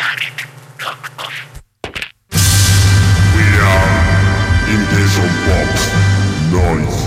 We are Invisible Bob Noise.